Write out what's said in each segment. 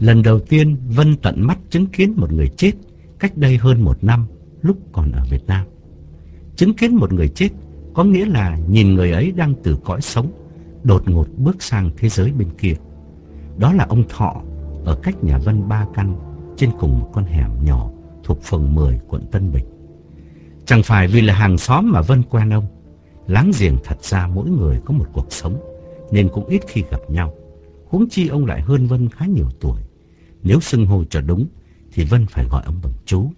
Lần đầu tiên Vân tận mắt chứng kiến một người chết cách đây hơn một năm, lúc còn ở Việt Nam. Chứng kiến một người chết có nghĩa là nhìn người ấy đang từ cõi sống, đột ngột bước sang thế giới bên kia. Đó là ông Thọ ở cách nhà Vân ba căn trên cùng một con hẻm nhỏ thuộc phường 10 quận Tân Bình. Chẳng phải vì là hàng xóm mà Vân quen ông. Láng giềng thật ra mỗi người có một cuộc sống, nên cũng ít khi gặp nhau. Huống chi ông lại hơn Vân khá nhiều tuổi. Nếu xưng hô cho đúng thì Vân phải gọi ông bằng chú.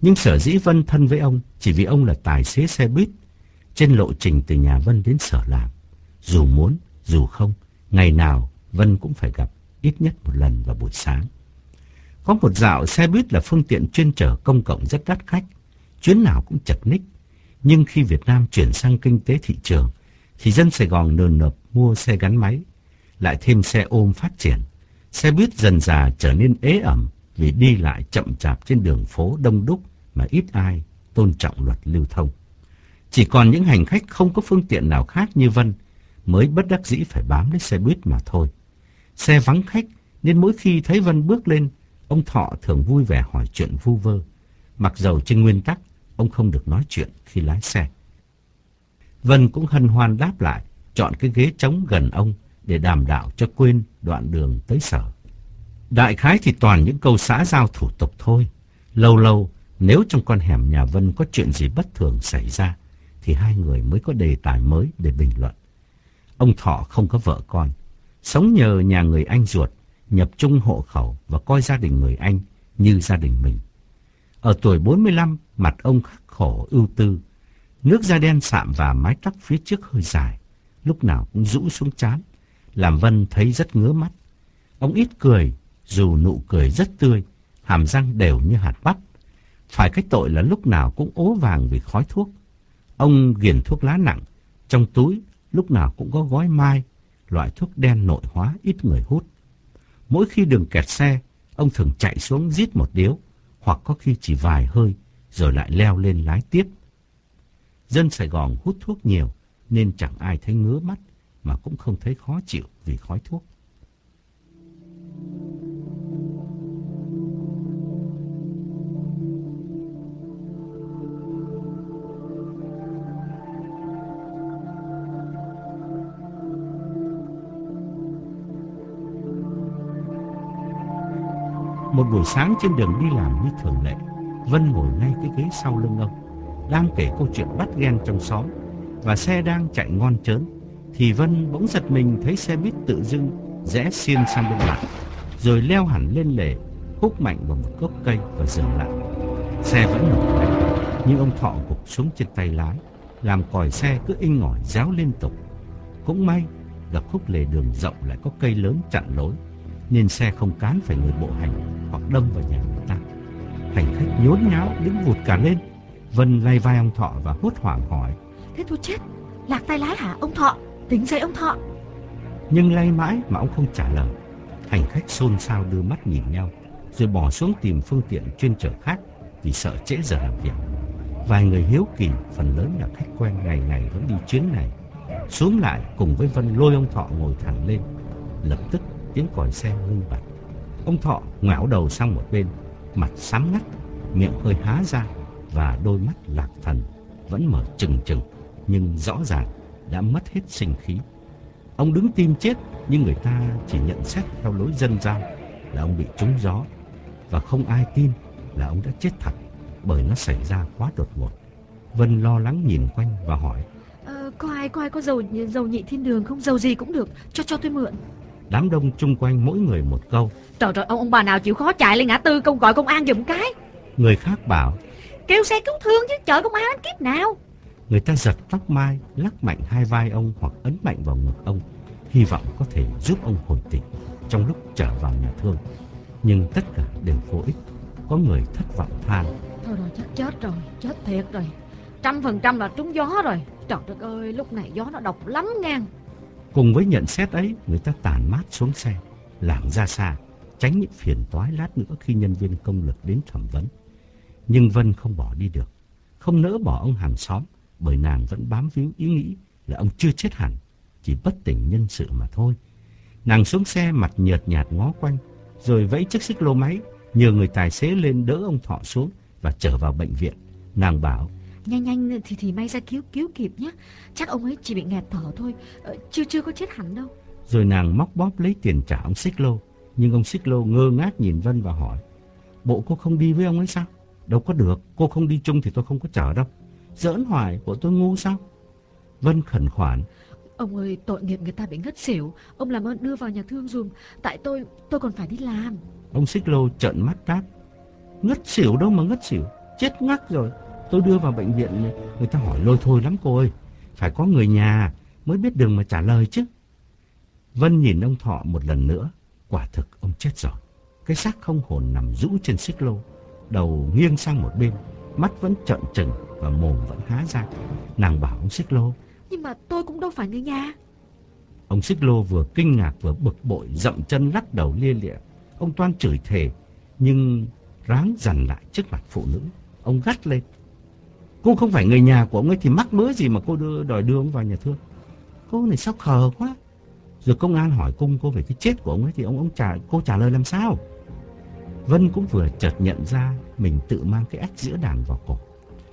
Nhưng sở dĩ Vân thân với ông chỉ vì ông là tài xế xe buýt trên lộ trình từ nhà Vân đến sở làm. Dù muốn, dù không, ngày nào Vân cũng phải gặp ít nhất một lần vào buổi sáng. Có một dạo xe buýt là phương tiện chuyên chở công cộng rất đắt khách, chuyến nào cũng chật ních. Nhưng khi Việt Nam chuyển sang kinh tế thị trường, thì dân Sài Gòn nườn nượp mua xe gắn máy, lại thêm xe ôm phát triển. Xe buýt dần dà trở nên ế ẩm vì đi lại chậm chạp trên đường phố đông đúc mà ít ai tôn trọng luật lưu thông. Chỉ còn những hành khách không có phương tiện nào khác như Vân mới bất đắc dĩ phải bám lấy xe buýt mà thôi. Xe vắng khách nên mỗi khi thấy Vân bước lên, ông Thọ thường vui vẻ hỏi chuyện vu vơ. Mặc dầu trên nguyên tắc, ông không được nói chuyện khi lái xe. Vân cũng hân hoan đáp lại, chọn cái ghế trống gần ông để đàm đạo cho quên đoạn đường tới sở. Đại khái thì toàn những câu xã giao thủ tục thôi. Lâu lâu, nếu trong con hẻm nhà Vân có chuyện gì bất thường xảy ra, thì hai người mới có đề tài mới để bình luận. Ông Thọ không có vợ con, sống nhờ nhà người anh ruột, nhập trung hộ khẩu và coi gia đình người anh như gia đình mình. Ở tuổi 45, mặt ông khắc khổ ưu tư, nước da đen sạm và mái tóc phía trước hơi dài, lúc nào cũng rũ xuống chán, làm Vân thấy rất ngứa mắt. Ông ít cười, dù nụ cười rất tươi, hàm răng đều như hạt bắp. Phải cái tội là lúc nào cũng ố vàng vì khói thuốc. Ông nghiền thuốc lá nặng, trong túi lúc nào cũng có gói mai, loại thuốc đen nội hóa ít người hút. Mỗi khi đường kẹt xe, ông thường chạy xuống giết một điếu, hoặc có khi chỉ vài hơi, rồi lại leo lên lái tiếp. Dân Sài Gòn hút thuốc nhiều, nên chẳng ai thấy ngứa mắt, mà cũng không thấy khó chịu vì khói thuốc. Một buổi sáng trên đường đi làm như thường lệ, Vân ngồi ngay cái ghế sau lưng ông, đang kể câu chuyện bắt ghen trong xóm, và xe đang chạy ngon chớn, thì Vân bỗng giật mình thấy xe buýt tự dưng rẽ xiên sang bên mặt, rồi leo hẳn lên lề, húc mạnh vào một gốc cây và dừng lại. Xe vẫn nổ máy, nhưng ông Thọ gục xuống trên tay lái, làm còi xe cứ inh ỏi réo liên tục. Cũng may, gặp khúc lề đường rộng lại có cây lớn chặn lối, nên xe không cán phải người bộ hành hoặc đâm vào nhà người ta. Hành khách nhốn nháo đứng vụt cả lên. Vân lay vai ông Thọ và hốt hoảng hỏi. Thế tôi chết, lạc tay lái hả ông Thọ? Tính dậy ông Thọ. Nhưng lay mãi mà ông không trả lời. Hành khách xôn xao đưa mắt nhìn nhau, rồi bỏ xuống tìm phương tiện chuyên chở khác vì sợ trễ giờ làm việc. Vài người hiếu kỳ, phần lớn là khách quen ngày ngày vẫn đi chuyến này. Xuống lại cùng với Vân lôi ông Thọ ngồi thẳng lên. Lập tức tiếng còi xe ngưng bặt. Ông Thọ ngoảo đầu sang một bên, mặt sám ngắt, miệng hơi há ra và đôi mắt lạc thần vẫn mở trừng trừng nhưng rõ ràng đã mất hết sinh khí. Ông đứng tim chết nhưng người ta chỉ nhận xét theo lối dân gian là ông bị trúng gió và không ai tin là ông đã chết thật bởi nó xảy ra quá đột ngột. Vân lo lắng nhìn quanh và hỏi ờ, Có ai có ai có dầu dầu nhị thiên đường không? Dầu gì cũng được, cho cho tôi mượn Đám đông chung quanh mỗi người một câu Trời trời ông, ông bà nào chịu khó chạy lên ngã tư công gọi công an giùm cái Người khác bảo Kêu xe cứu thương chứ chở công an đến kiếp nào Người ta giật tóc mai Lắc mạnh hai vai ông hoặc ấn mạnh vào ngực ông Hy vọng có thể giúp ông hồi tỉnh Trong lúc trở vào nhà thương. Nhưng tất cả đều vô ích. Có người thất vọng than. Thôi rồi chắc chết rồi Chết thiệt rồi. Trăm phần trăm là trúng gió rồi. Trời đất ơi lúc này gió nó độc lắm ngang. Cùng với nhận xét ấy, người ta tản mát xuống xe, làm ra xa, tránh những phiền toái lát nữa khi nhân viên công lực đến thẩm vấn. Nhưng Vân không bỏ đi được, không nỡ bỏ ông hàng xóm, bởi nàng vẫn bám víu ý nghĩ là ông chưa chết hẳn, chỉ bất tỉnh nhân sự mà thôi. Nàng xuống xe mặt nhợt nhạt ngó quanh, rồi vẫy chiếc xích lô máy, nhờ người tài xế lên đỡ ông Thọ xuống và trở vào bệnh viện. Nàng bảo, Nhanh nhanh thì thì may ra cứu cứu kịp nhé Chắc ông ấy chỉ bị nghẹt thở thôi ờ, Chưa chưa có chết hẳn đâu. Rồi nàng móc bóp lấy tiền trả ông xích lô. Nhưng ông xích lô ngơ ngác nhìn Vân và hỏi Bộ cô không đi với ông ấy sao? Đâu có được Cô không đi chung thì tôi không có chở đâu Giỡn hoài bộ tôi ngu sao? Vân khẩn khoản Ông ơi tội nghiệp người ta bị ngất xỉu. Ông làm ơn đưa vào nhà thương dùm Tại tôi tôi còn phải đi làm. Ông xích lô trợn mắt đáp Ngất xỉu đâu mà ngất xỉu. Chết ngắc rồi. Tôi đưa vào bệnh viện Người ta hỏi lôi thôi lắm cô ơi. Phải có người nhà mới biết đường mà trả lời chứ. Vân nhìn ông Thọ một lần nữa. Quả thực ông chết rồi. Cái xác không hồn nằm rũ trên xích lô Đầu nghiêng sang một bên Mắt vẫn trợn trừng và mồm vẫn há ra Nàng bảo ông xích lô Nhưng mà tôi cũng đâu phải người nhà Ông xích lô vừa kinh ngạc vừa bực bội Dậm chân lắc đầu lia lịa Ông toan chửi thề Nhưng ráng dằn lại trước mặt phụ nữ Ông gắt lên Cô không phải người nhà của ông ấy thì mắc mớ gì mà cô đưa, đòi đưa ông vào nhà thương. Cô này sao khờ quá. Rồi công an hỏi cung cô về cái chết của ông ấy thì ông ông trả cô trả lời làm sao? Vân cũng vừa chợt nhận ra mình tự mang cái ách giữa đàn vào cổ.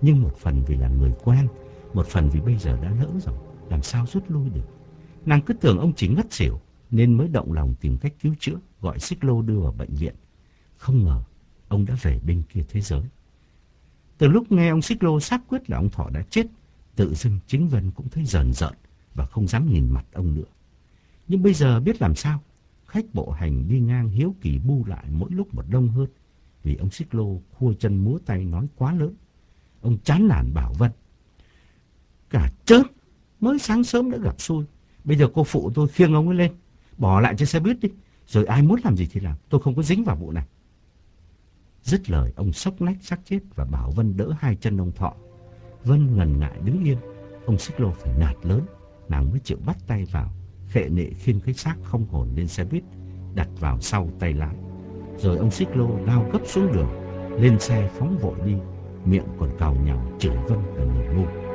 Nhưng một phần vì là người quen, một phần vì bây giờ đã lỡ rồi, làm sao rút lui được. Nàng cứ tưởng ông chỉ ngất xỉu nên mới động lòng tìm cách cứu chữa, gọi xích lô đưa vào bệnh viện. Không ngờ ông đã về bên kia thế giới. Từ lúc nghe ông Xích Lô xác quyết là ông Thọ đã chết, tự dưng chính Vân cũng thấy rờn rợn và không dám nhìn mặt ông nữa. Nhưng bây giờ biết làm sao, khách bộ hành đi ngang hiếu kỳ bu lại mỗi lúc một đông hơn, vì ông Xích Lô khua chân múa tay nói quá lớn. Ông chán nản bảo Vân. Cả chớp, mới sáng sớm đã gặp xui. Bây giờ cô phụ tôi khiêng ông ấy lên, bỏ lại trên xe buýt đi. Rồi ai muốn làm gì thì làm, tôi không có dính vào vụ này. Dứt lời ông sốc nách xác chết và bảo Vân đỡ hai chân ông Thọ. Vân ngần ngại đứng yên, ông xích lô phải nạt lớn, nàng mới chịu bắt tay vào, khệ nệ khiên cái xác không hồn lên xe buýt, đặt vào sau tay lái. Rồi ông xích lô lao gấp xuống đường, lên xe phóng vội đi, miệng còn cào nhào chửi Vân và người ngu.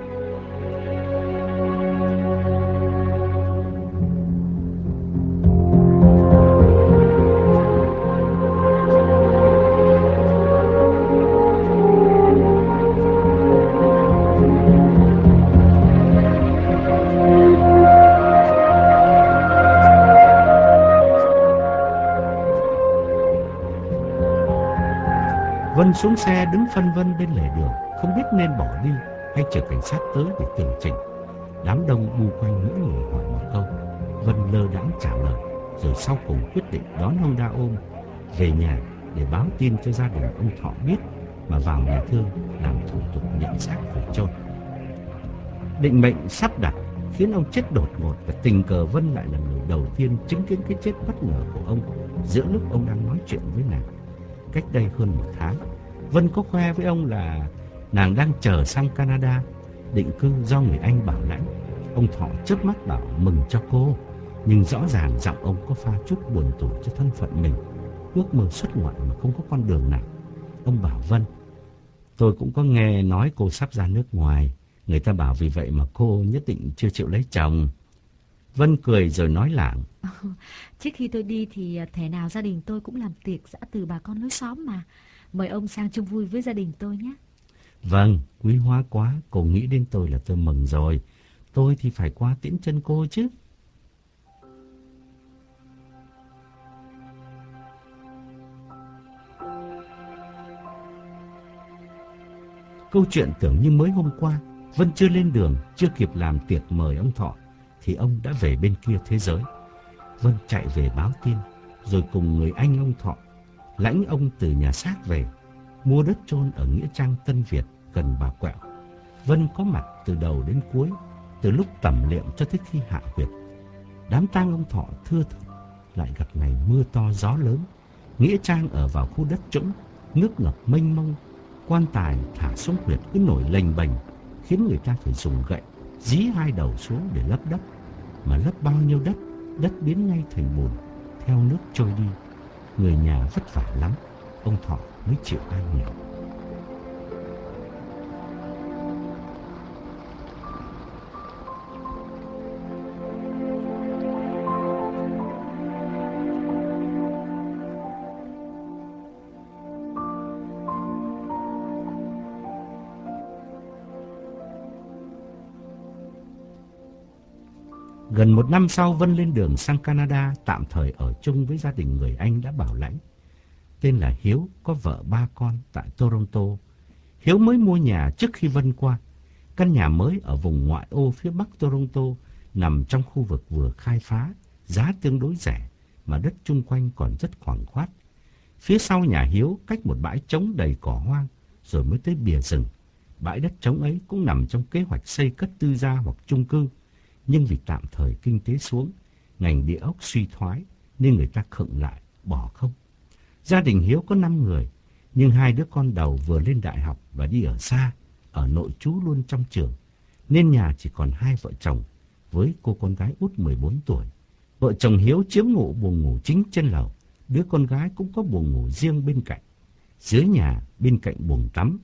Xuống xe đứng phân vân bên lề đường, không biết nên bỏ đi hay chờ cảnh sát tới để tường trình. Đám đông bu quanh mỗi người hỏi một câu. Vân lơ đãng trả lời, rồi sau cùng quyết định đón ông Đa ôm về nhà để báo tin cho gia đình ông Thọ biết mà vào nhà thương làm thủ tục nhận xác về chôn. Định mệnh sắp đặt khiến ông chết đột ngột và tình cờ Vân lại là người đầu tiên chứng kiến cái chết bất ngờ của ông giữa lúc ông đang nói chuyện với nàng cách đây hơn một tháng. Vân có khoe với ông là nàng đang chờ sang Canada định cư do người Anh bảo lãnh. Ông Thọ chớp mắt bảo mừng cho cô, nhưng rõ ràng giọng ông có pha chút buồn tủi cho thân phận mình. Ước mơ xuất ngoại mà không có con đường nào. Ông bảo Vân, tôi cũng có nghe nói cô sắp ra nước ngoài. Người ta bảo vì vậy mà cô nhất định chưa chịu lấy chồng. Vân cười rồi nói lảng. Trước khi tôi đi thì à, thể nào gia đình tôi cũng làm tiệc giã từ bà con lối xóm mà. Mời ông sang chung vui với gia đình tôi nhé. Vâng, quý hóa quá. Cô nghĩ đến tôi là tôi mừng rồi. Tôi thì phải qua tiễn chân cô chứ. Câu chuyện tưởng như mới hôm qua, Vân chưa lên đường, chưa kịp làm tiệc mời ông Thọ, thì ông đã về bên kia thế giới. Vân chạy về báo tin, rồi cùng người anh ông Thọ lãnh ông từ nhà xác về, mua đất chôn ở Nghĩa Trang Tân Việt gần Bà Quẹo. Vân có mặt từ đầu đến cuối, từ lúc tẩm liệm cho tới khi hạ huyệt. Đám tang ông Thọ thưa thớt, lại gặp ngày mưa to gió lớn. Nghĩa Trang ở vào khu đất trũng, nước ngập mênh mông, quan tài thả xuống huyệt cứ nổi lềnh bềnh, khiến người ta phải dùng gậy dí hai đầu xuống để lấp đất. Mà lấp bao nhiêu đất đất biến ngay thành bùn, theo nước trôi đi. Người nhà vất vả lắm, ông Thọ mới chịu ai nghèo. Gần một năm sau Vân lên đường sang Canada tạm thời ở chung với gia đình người Anh đã bảo lãnh. Tên là Hiếu, có vợ ba con tại Toronto. Hiếu mới mua nhà trước khi Vân qua. Căn nhà mới ở vùng ngoại ô phía bắc Toronto nằm trong khu vực vừa khai phá, giá tương đối rẻ mà đất chung quanh còn rất khoảng khoát. Phía sau nhà Hiếu cách một bãi trống đầy cỏ hoang rồi mới tới bìa rừng. Bãi đất trống ấy cũng nằm trong kế hoạch xây cất tư gia hoặc chung cư nhưng vì tạm thời kinh tế xuống, ngành địa ốc suy thoái nên người ta khựng lại, bỏ không. Gia đình Hiếu có 5 người, nhưng hai đứa con đầu vừa lên đại học và đi ở xa, ở nội trú luôn trong trường, nên nhà chỉ còn hai vợ chồng với cô con gái út 14 tuổi. Vợ chồng Hiếu chiếm ngủ buồng ngủ chính trên lầu, đứa con gái cũng có buồng ngủ riêng bên cạnh. Dưới nhà, bên cạnh buồng tắm,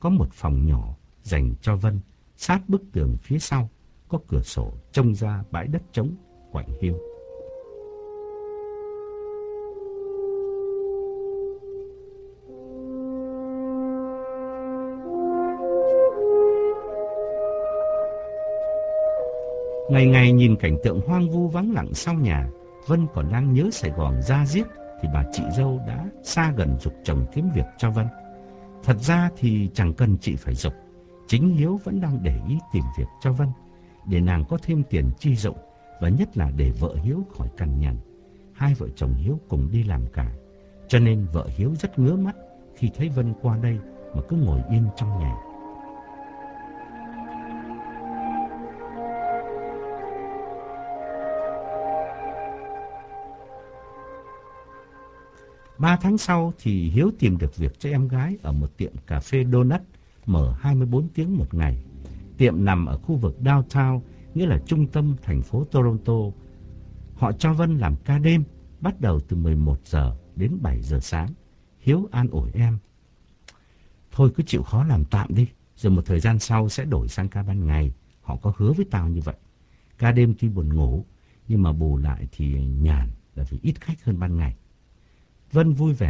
có một phòng nhỏ dành cho Vân, sát bức tường phía sau có cửa sổ trông ra bãi đất trống quạnh hiu. Ngày ngày nhìn cảnh tượng hoang vu vắng lặng sau nhà, Vân còn đang nhớ Sài Gòn ra giết thì bà chị dâu đã xa gần dục chồng kiếm việc cho Vân. Thật ra thì chẳng cần chị phải dục, chính Hiếu vẫn đang để ý tìm việc cho Vân để nàng có thêm tiền chi dụng và nhất là để vợ Hiếu khỏi cằn nhằn. Hai vợ chồng Hiếu cùng đi làm cả, cho nên vợ Hiếu rất ngứa mắt khi thấy Vân qua đây mà cứ ngồi yên trong nhà. Ba tháng sau thì Hiếu tìm được việc cho em gái ở một tiệm cà phê donut mở 24 tiếng một ngày Tiệm nằm ở khu vực downtown, nghĩa là trung tâm thành phố Toronto. Họ cho Vân làm ca đêm, bắt đầu từ 11 giờ đến 7 giờ sáng. Hiếu an ủi em. Thôi cứ chịu khó làm tạm đi, rồi một thời gian sau sẽ đổi sang ca ban ngày. Họ có hứa với tao như vậy. Ca đêm tuy buồn ngủ, nhưng mà bù lại thì nhàn là vì ít khách hơn ban ngày. Vân vui vẻ